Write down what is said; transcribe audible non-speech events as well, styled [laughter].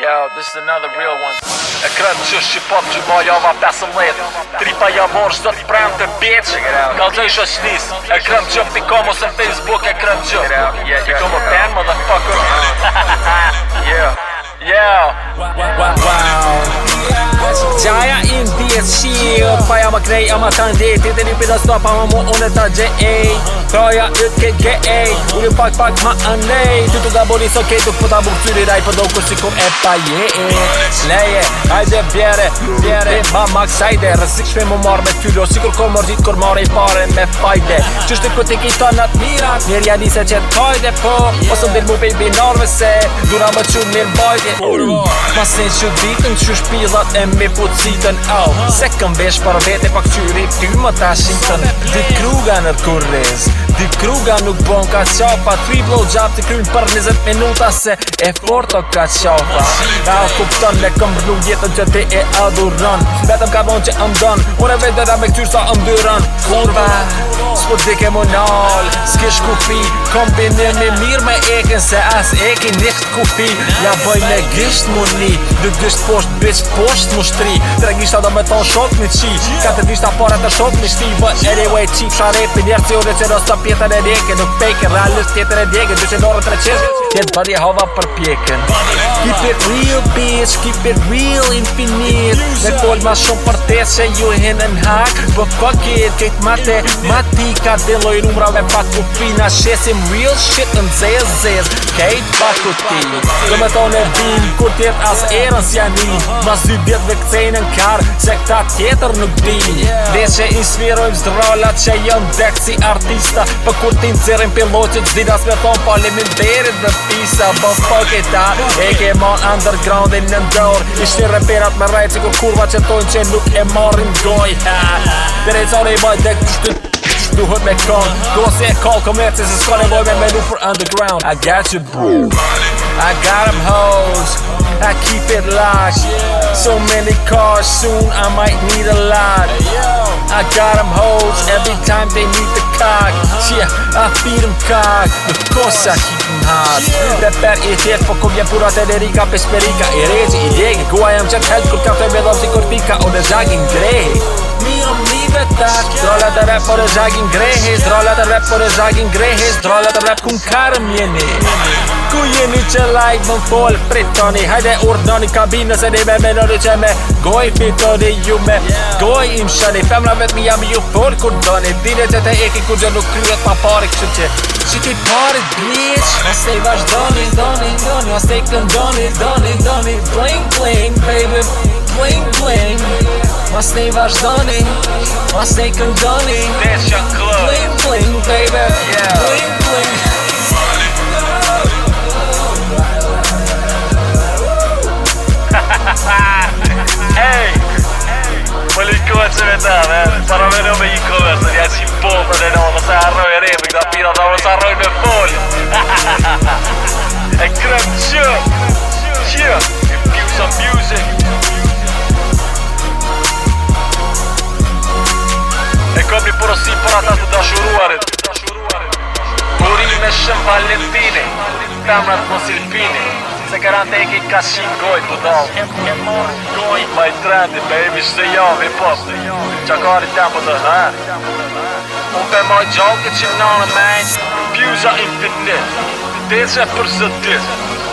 Yo, this is another real one. E krenë që shqipon që ma java 15 Tripa ja morë shtë të prejnë të bitch Ka të isho shnis E krenë që pi komo se Facebook e krenë që Pi komo pen, motherfucker Yeah Yeah Wow Gjaja i kes shio pa uh, ja ma krej ama ta ndi ti te ni pida pa ama mo one ta je ei troja e ke ke ei pak pak ma anej tu tu da boli so ke tu po buk bu raj Përdo dai si ko e pa je leje ajde bjere bjere ma max ajde rsi shme mu mor me tyro si kur ko kur mor i pare me fajde qe të ku te ki ta nat mira mer ja nise që tojde po po so del mu pe bi se Dura më ma chu me bajde që ditën që e mi pucitën au Se këm vesh për vete pak qyri Ty më ta shimë Dy kruga në kurrez kruga nuk bon ka qafa Tri blow gjap të krymë për 20 minuta Se e forto ka qafa A o kupton me këm rrnu jetën që ti e adhuron Betëm ka bon që më don Unë e vetë dhe me këtyr sa më dyron Kurva s'po dike mo nal, s'kish ku kombinim i mirë me ekin Se as eki nikt ku fi Ja bëj me gisht mu ni Dy gisht posht, bitch posht mu shtri Tre gisht do me ton shok një qi te gisht apore të shok një shti But anyway qip sha repi njerë që u që do së pjetën e djekin Nuk pejke, realisht tjetër e djekin Dy që në orën të reqin Kjetë bëdi hova për pjekin Keep it real bitch, keep it real infinit Me tol ma shumë për tes që ju hin në hak Bë, fuck it, kejt mate, mati ka deloj numra me pak Shesim real shit në zez zez Kate bashku t'ki Kë me tonë e bim, kur tjet as erës janin Ma s'y bjet me këtejnë në kar Se këta tjetër nuk din Dhe që i smirojmë zdrallat që jën dhek si artista Për kur ti nëzirin pilotit Zdi nas me tonë palimin po, derit dhe pisa Bo fuck po, e ta E ke e mon underground dhe në ndor Ishtë një reperat me rajtë Cikur kurva që tojnë që nuk e marrin goj Dere i cao ne i baj dhek të shtyt duhet me kon call, come here, ka is se s'ka nevoj me menu for underground I got you bro I got them hoes I keep it locked So many cars soon I might need a lot I got them hoes every time they need the cock Yeah, I feed them cock Of course I keep them hot Reper i tjetë po kur jem purat e Pesperika i regi i djegi Kua jem qëtë held kur ka të vedhom och kur pika O në spettac Drolla da rap ore zag in grehes Drolla da rap ore zag in grehes Drolla da rap cum karm jeni Ku jeni që like më fol pritoni Hajde ordoni kabinë se dibe me nëri që me Goj fitoni ju me Goj im shani Femra vet mi jam ju for kur doni Dine që te eki kur gjë nuk kryet pa pare kështu që Që ti pare t'bliq Se i vazhdoni, doni, doni Ose i këndoni, doni, doni Bling, bling, baby bling bling. is stay My must is condoni. That's your club. Bling bling, baby. Yeah. Bling bling. [laughs] hey, Më likuat që me ta, me Para me në me i cover Të janë që i botë dhe në Mëse harroj e [laughs] Palestine Tamra të Mosilpini Se karante e ki ka shim goj të dal E morë goj Ma i trendi, baby, e jo, hip hop i pop Qa të dhe U pe ma i gjokit që në në menj Pjusa i pitit Pitit që e